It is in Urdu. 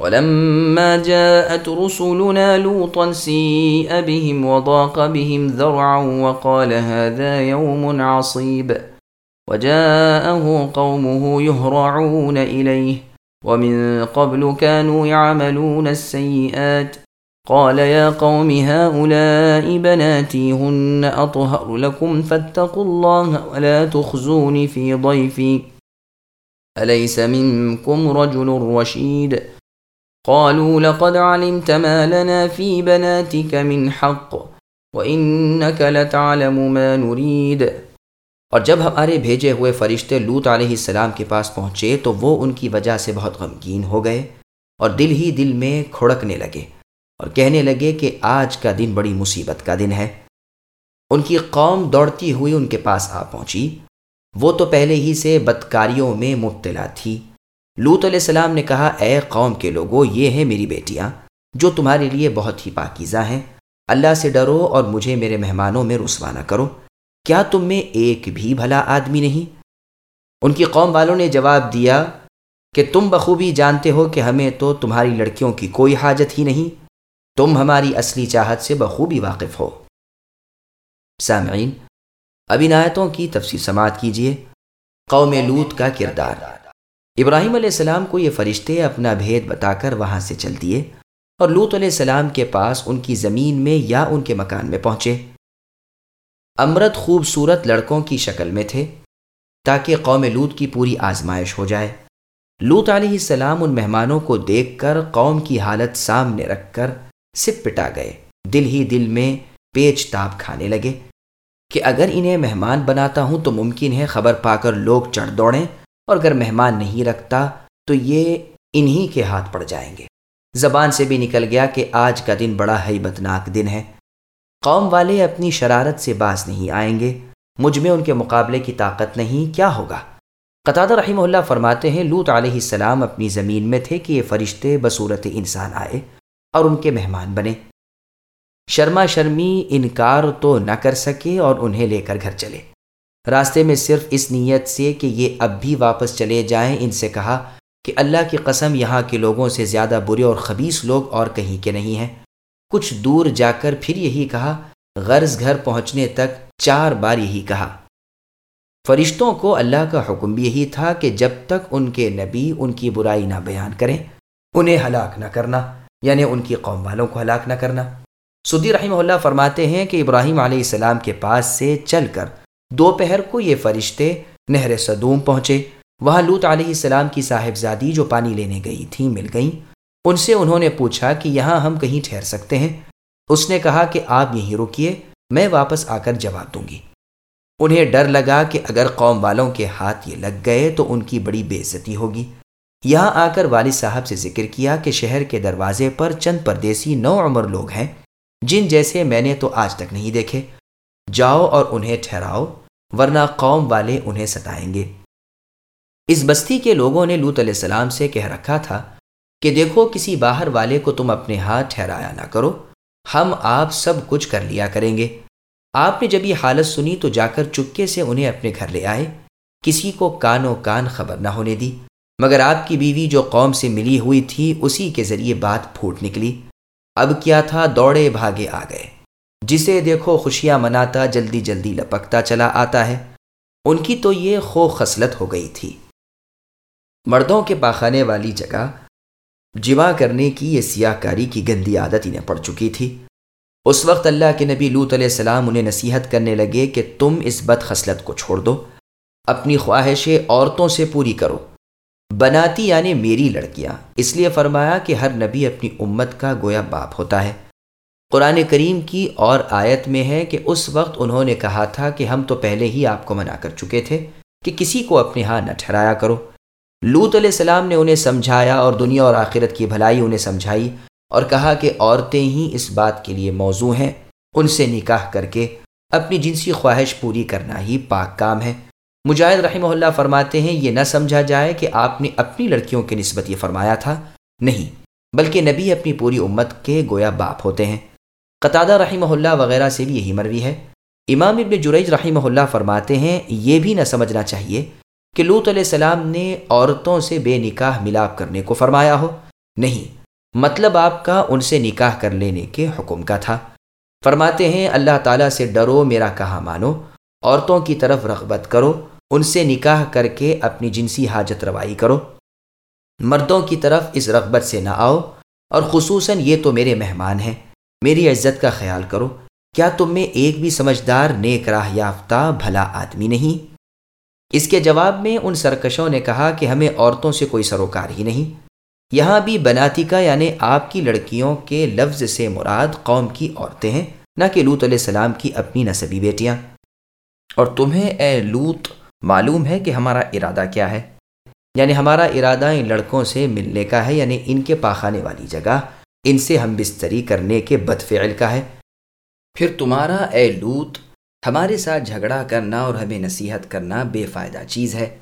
ولما جاءت رسلنا لوطا سيء بهم وضاق بهم ذرعا وقال هذا يوم عصيب. وجاءه قومه يهرعون إليه. ومن قبل كانوا يعملون السيئات. قال يا قوم هؤلاء بناتي هن أطهر لكم فاتقوا الله ولا تخزوني في ضيفي. أليس منكم رجل رشيد؟ قالوا لقد علمت ما لنا في بناتك من حق وإنك لتعلم ما نريد۔ اور جب ہمارے بھیجے ہوئے فرشتے لوت علیہ السلام کے پاس پہنچے تو وہ ان کی وجہ سے بہت غمگین ہو گئے اور دل ہی دل میں کھڑکنے لگے اور کہنے لگے کہ آج کا دن بڑی مصیبت کا دن ہے۔ ان کی قوم دوڑتی ہوئی ان کے پاس آ پہنچی۔ وہ تو پہلے ہی سے بدکاریوں میں مبتلا تھی۔ لوت علیہ السلام نے کہا، اے قوم کے لوگوں یہ ہیں میری بیٹیاں، جو تمہارے لیے بہت ہی پاکیزہ ہیں۔ اللہ سے ڈرو اور مجھے میرے مہمانوں میں رسوا نہ کرو۔ کیا تم میں ایک بھی بھلا آدمی نہیں؟ ان کی قوم والوں نے جواب دیا کہ، تم بخوبی جانتے ہو کہ ہمیں تو تمہاری لڑکیوں کی کوئی حاجت ہی نہیں۔ تم ہماری اصلی چاہت سے بخوبی واقف ہو۔ سامعین، اب ان کی تفصیل سماعت کیجیے۔ قوم لوت کا کردار۔ ابراہیم علیہ السلام کو یہ فرشتے اپنا بھید بتا کر وہاں سے چل دیے اور لوت علیہ السلام کے پاس ان کی زمین میں یا ان کے مکان میں پہنچے۔ امرت خوبصورت لڑکوں کی شکل میں تھے تاکہ قوم لوت کی پوری آزمائش ہو جائے۔ لوت علیہ السلام ان مہمانوں کو دیکھ کر قوم کی حالت سامنے رکھ کر سپ پٹا گئے۔ دل ہی دل میں پیچ تاپ کھانے لگے کہ اگر انہیں مہمان بناتا ہوں تو ممکن ہے خبر پا کر لوگ چڑھ دوڑیں۔ اور اگر مہمان نہیں رکھتا تو یہ انہی کے ہاتھ پڑ جائیں گے۔ زبان سے بھی نکل گیا کہ آج کا دن بڑا حیبتناک دن ہے۔ قوم والے اپنی شرارت سے باز نہیں آئیں گے۔ مجھ میں ان کے مقابلے کی طاقت نہیں، کیا ہوگا؟ قطع رحمہ اللہ فرماتے ہیں لوت علیہ السلام اپنی زمین میں تھے کہ یہ فرشتے بصورت انسان آئے اور ان کے مہمان بنے۔ شرما شرمی انکار تو نہ کر سکے اور انہیں لے کر گھر چلے۔ راستے میں صرف اس نیت سے کہ یہ اب بھی واپس چلے جائیں، ان سے کہا کہ اللہ کی قسم یہاں کے لوگوں سے زیادہ برے اور خبیص لوگ اور کہیں کے نہیں ہیں۔ کچھ دور جا کر پھر یہی کہا، غرض گھر پہنچنے تک چار بار یہی کہا۔ فرشتوں کو اللہ کا حکم بھی یہی تھا کہ جب تک ان کے نبی ان کی برائی نہ بیان کریں، انہیں ہلاک نہ کرنا یعنی ان کی قوم والوں کو ہلاک نہ کرنا۔ سدی رحمہ اللہ فرماتے ہیں کہ ابراہیم علیہ السلام کے پاس سے چل کر دوپہر کو یہ فرشتے نہر صدوم پہنچے۔ وہاں لوت علیہ السلام کی صاحبزادی جو پانی لینے گئی تھیں مل گئیں۔ ان سے انہوں نے پوچھا کہ یہاں ہم کہیں ٹھہر سکتے ہیں؟ اس نے کہا کہ آپ یہیں رکیے، میں واپس آ کر جواب دوں گی۔ انہیں ڈر لگا کہ اگر قوم والوں کے ہاتھ یہ لگ گئے تو ان کی بڑی بے عزتی ہوگی۔ یہاں آ کر والد صاحب سے ذکر کیا کہ شہر کے دروازے پر چند پردیسی نو عمر لوگ ہیں، جن جیسے میں نے تو آج تک نہیں دیکھے۔ جاؤ اور انہیں ٹھہراؤ، ورنہ قوم والے انہیں ستائیں گے۔ اس بستی کے لوگوں نے لوت علیہ السلام سے کہہ رکھا تھا کہ دیکھو، کسی باہر والے کو تم اپنے ہاتھ ٹھہرایا نہ کرو۔ ہم آپ سب کچھ کر لیا کریں گے۔ آپ نے جب یہ حالت سنی تو جا کر چپکے سے انہیں اپنے گھر لے آئے۔ کسی کو کان و کان خبر نہ ہونے دی۔ مگر آپ کی بیوی جو قوم سے ملی ہوئی تھی، اسی کے ذریعے بات پھوٹ نکلی۔ اب کیا تھا؟ دوڑے بھاگے آ گئے۔ جسے دیکھو خوشیاں مناتا، جلدی جلدی لپکتا چلا آتا ہے۔ ان کی تو یہ خو خصلت ہو گئی تھی۔ مردوں کے پاخانے والی جگہ جمع کرنے کی یہ سیاہ کاری کی گندی عادت انہیں پڑ چکی تھی۔ اس وقت اللہ کے نبی لوت علیہ السلام انہیں نصیحت کرنے لگے کہ تم اس بد خصلت کو چھوڑ دو۔ اپنی خواہشیں عورتوں سے پوری کرو۔ بناتی یعنی میری لڑکیاں۔ اس لیے فرمایا کہ ہر نبی اپنی امت کا گویا باپ ہوتا ہے۔ قرآن کریم کی اور آیت میں ہے کہ اس وقت انہوں نے کہا تھا کہ ہم تو پہلے ہی آپ کو منع کر چکے تھے کہ کسی کو اپنے ہاں نہ ٹھہرایا کرو۔ لوت علیہ السلام نے انہیں سمجھایا اور دنیا اور آخرت کی بھلائی انہیں سمجھائی اور کہا کہ عورتیں ہی اس بات کے لیے موضوع ہیں، ان سے نکاح کر کے اپنی جنسی خواہش پوری کرنا ہی پاک کام ہے۔ مجاہد رحمہ اللہ فرماتے ہیں، یہ نہ سمجھا جائے کہ آپ نے اپنی لڑکیوں کی نسبت یہ فرمایا تھا۔ نہیں، بلکہ نبی اپنی پوری امت کے گویا باپ ہوتے ہیں۔ قطادہ رحمہ اللہ وغیرہ سے بھی یہی مروی ہے۔ امام ابن جریج رحمہ اللہ فرماتے ہیں، یہ بھی نہ سمجھنا چاہیے کہ لوت علیہ السلام نے عورتوں سے بے نکاح ملاپ کرنے کو فرمایا ہو۔ نہیں مطلب آپ کا ان سے نکاح کر لینے کے حکم کا تھا۔ فرماتے ہیں، اللہ تعالیٰ سے ڈرو، میرا کہا مانو۔ عورتوں کی طرف رغبت کرو، ان سے نکاح کر کے اپنی جنسی حاجت روائی کرو۔ مردوں کی طرف اس رغبت سے نہ آؤ، اور خصوصاً یہ تو میرے مہمان ہیں۔ میری عزت کا خیال کرو، کیا تم میں ایک بھی سمجھدار نیک راہ یافتہ بھلا آدمی نہیں؟ اس کے جواب میں ان سرکشوں نے کہا کہ ہمیں عورتوں سے کوئی سروکار ہی نہیں۔ یہاں بھی بناتی کا یعنی آپ کی لڑکیوں کے لفظ سے مراد قوم کی عورتیں ہیں، نہ کہ لوت علیہ السلام کی اپنی نصبی بیٹیاں۔ اور تمہیں اے لوت معلوم ہے کہ ہمارا ارادہ کیا ہے؟ یعنی ہمارا ارادہ ان لڑکوں سے ملنے کا ہے یعنی ان کے پاخانے والی جگہ۔ ان سے ہم بستری کرنے کے بد فعل کا ہے۔ پھر تمہارا اے لوت، ہمارے ساتھ جھگڑا کرنا اور ہمیں نصیحت کرنا بے فائدہ چیز ہے۔